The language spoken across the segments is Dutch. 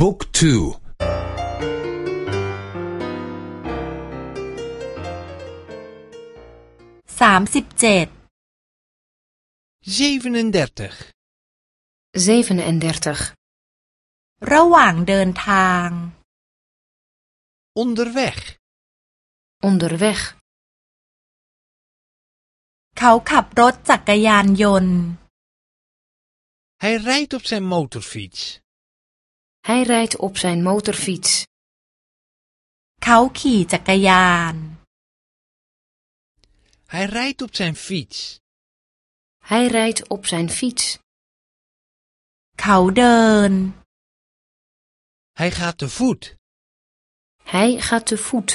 บุ๊กทู สามสิบเจ็ด zevenendertig, 37. ระหว่างเดินทาง onderweg. Onderweg. เขาขับรถจักรยานยนต์ Hij rijdt op zijn motorfiets. Hij rijdt op zijn motorfiets. เขาขี่จักรยาน Hij rijdt op zijn fiets. Hij rijdt op zijn fiets. เขาเดิน Hij gaat te voet. Hij gaat te voet.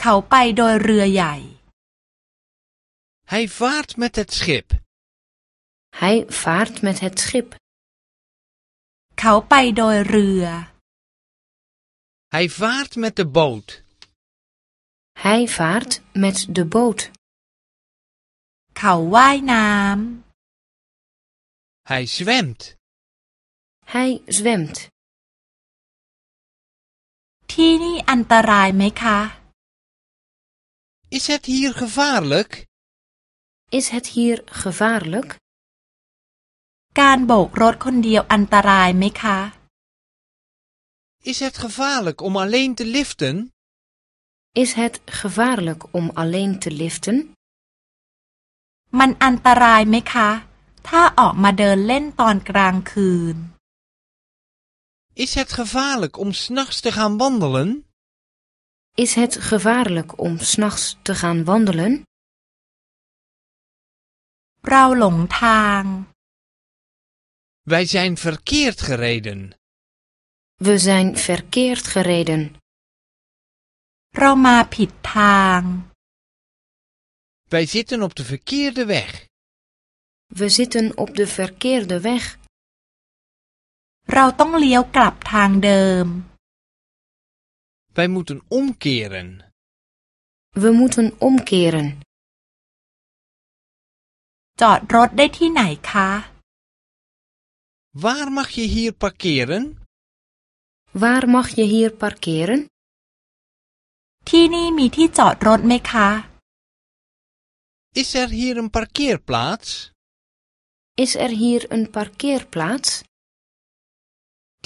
เขาไปโดยเรือใหญ่ Hij vaart met het schip. Hij vaart met het schip. เขาไปโดยเรือ Hij vaart met de boot. Hij vaart met de boot. เขาว่ายน้ Hij zwemt. Hij zwemt. ำที่นี่อันตรายไหมคะ Is het hier gevaarlijk? Is het hier gevaarlijk? การโบกรถคนเดียวอันตรายไหมคะ Is het gevaarlijk om alleen te liften? Is het gevaarlijk om alleen te liften? มันอันตรายไหมคะ ถ้าออกมาเดินเล่นตอนกลางคืน Is het gevaarlijk om s'nachts te gaan wandelen? Is het gevaarlijk om s'nachts te gaan wandelen? เราหลงทาง Wij zijn verkeerd gereden. We zijn verkeerd gereden. เรามาผิดทาง Wij zitten op de verkeerde weg. We zitten op de verkeerde weg. เราต้องเลี้ยวกลับทางเดิม Wij moeten omkeren. We moeten omkeren. จอดรถได้ที่ไหนคะ Waar mag je hier parkeren? Waar mag je hier parkeren? ที่นี่มีที่จอดรถไหมคะ Is er hier een parkeerplaats? Is er hier een parkeerplaats?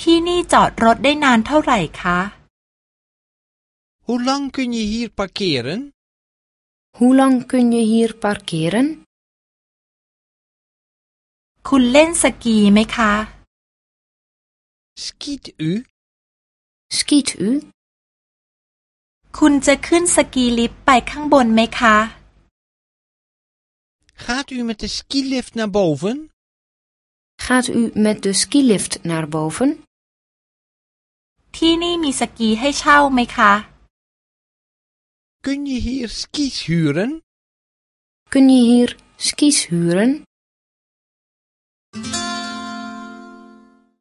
ที่นี่จอดรถได้นานเท่าไหร่คะ Hoe lang kun je hier parkeren? Hoe lang kun je hier parkeren? คุณเล่นสกีไหมคะ Skiet u? Skiet u? คุณจะขึ้นสกีลิฟต์ไปข้างบนไหมคะ Gaat u met de skilift naar boven? Gaat u met de skilift naar boven? ที่นี่มีสกีให้เช่าไหมคะ Kun je hier skis huren? Kun je hier skis huren?